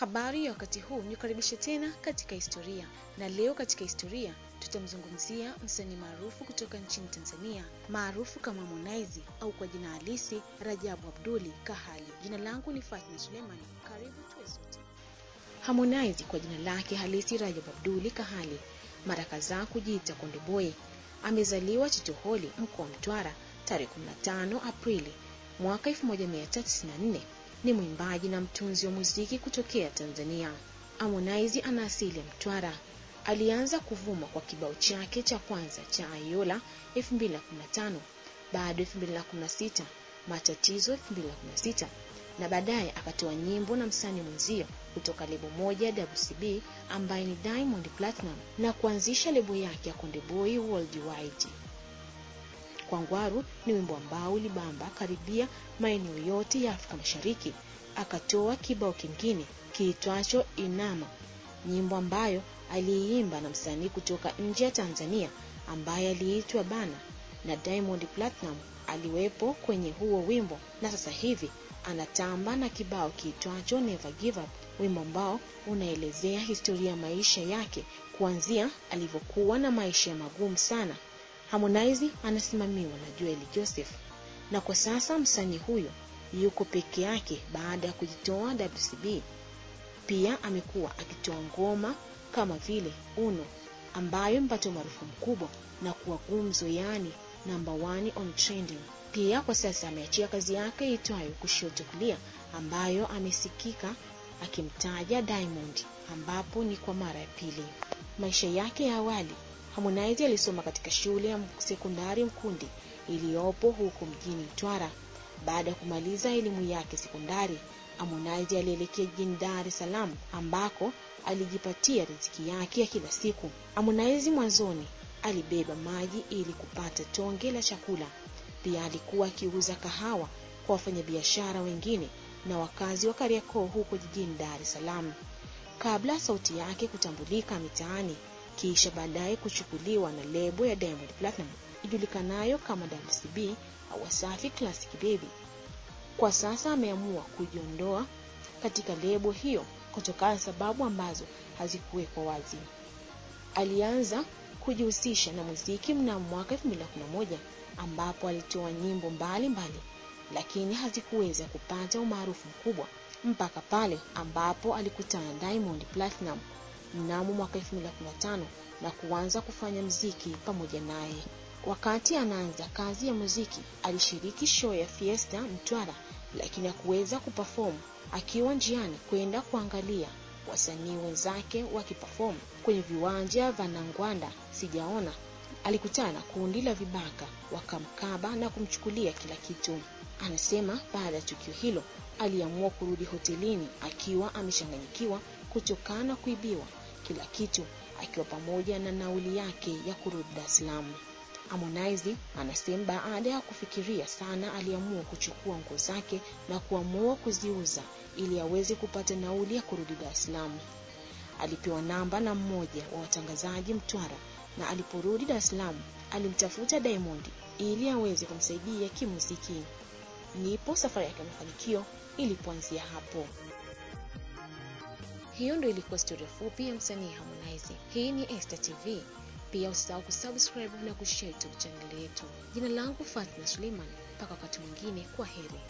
Habari ya wakati huu, nikukaribishe tena katika historia, na leo katika historia tutamzungumzia msanii maarufu kutoka nchini Tanzania maarufu kama Harmonize au kwa jina halisi Rajabu Abduli Kahali. Jina langu ni Fatma Suleiman, karibu tuwe sote. Harmonize kwa jina lake halisi Rajabu Abduli Kahali, mara kadhaa kujiita Konde Boy, amezaliwa Chitoholi mkoa wa Mtwara tarehe 15 Aprili mwaka 1994 ni mwimbaji na mtunzi wa muziki kutokea Tanzania. Harmonize ana asili ya Mtwara. Alianza kuvuma kwa kibao chake cha kwanza cha Ayola 2015, baada 2016 Matatizo 2016, na baadaye akatoa nyimbo na msanii mwenzio kutoka lebo moja WCB ambaye ni Diamond Platinum na kuanzisha lebo yake ya Konde Boy Worldwide. Kwangwaru ni wimbo ambao ulibamba karibia maeneo yote ya Afrika Mashariki. Akatoa kibao kingine kiitwacho Inama, nyimbo ambayo aliimba na msanii kutoka nje ya Tanzania ambaye aliitwa Bana, na Diamond Platinum aliwepo kwenye huo wimbo, na sasa hivi anatamba na kibao kiitwacho Never Give Up, wimbo ambao unaelezea historia ya maisha yake kuanzia alivyokuwa na maisha magumu sana. Harmonize anasimamiwa na Joel Joseph na kwa sasa msanii huyo yuko peke yake baada ya kujitoa WCB. Pia amekuwa akitoa ngoma kama vile Uno ambayo imepata maarufu mkubwa na kuwa gumzo, yaani number one on trending. Pia kwa sasa ameachia kazi yake itwayo Kushoto Kulia ambayo amesikika akimtaja Diamond, ambapo ni kwa mara ya pili. Maisha yake ya awali Harmonize alisoma katika shule ya sekondari Mkundi iliyopo huko mjini Mtwara. Baada ya kumaliza elimu yake sekondari, Harmonize alielekea jijini Dar es Salaam ambako alijipatia riziki yake ya kila siku. Harmonize mwanzoni alibeba maji ili kupata tonge la chakula. Pia alikuwa akiuza kahawa kwa wafanyabiashara wengine na wakazi wa Kariakoo huko jijini Dar es Salaam, kabla sauti yake kutambulika mitaani kisha baadaye kuchukuliwa na lebo ya Diamond Platinum ijulikanayo kama WCB au Wasafi Classic Baby. Kwa sasa ameamua kujiondoa katika lebo hiyo kutokana na sababu ambazo hazikuwekwa wazi. Alianza kujihusisha na muziki mnamo mwaka 2011 ambapo alitoa nyimbo mbalimbali mbali, lakini hazikuweza kupata umaarufu mkubwa mpaka pale ambapo alikutana Diamond Platinum mnamo mwaka 2015 na kuanza kufanya mziki pamoja naye. Wakati anaanza kazi ya muziki, alishiriki show ya Fiesta Mtwara, lakini hakuweza kuperform. Akiwa njiani kwenda kuangalia wasanii wenzake wakiperform kwenye viwanja vya Nangwanda sijaona, alikutana na kundi la vibaka, wakamkaba na kumchukulia kila kitu. Anasema baada ya tukio hilo aliamua kurudi hotelini akiwa amechanganyikiwa kutokana na kuibiwa kila kitu akiwa pamoja na nauli yake ya kurudi Dar es Salaam. Harmonize anasema baada ya kufikiria sana aliamua kuchukua nguo zake na kuamua kuziuza ili aweze kupata nauli ya kurudi Dar es Salaam. Alipewa namba na mmoja wa watangazaji Mtwara, na aliporudi Dar es Salaam alimtafuta Diamond ili aweze kumsaidia kimuziki. nipo safari yake ya mafanikio ilipoanzia hapo. Hiyo ndio ilikuwa historia fupi ya msanii Harmonize. Hii ni Esta TV. Pia usisahau kusubscribe na kushare YouTube chaneli yetu. Jina langu Fatma Suleiman. Mpaka wakati mwingine, kwa heri.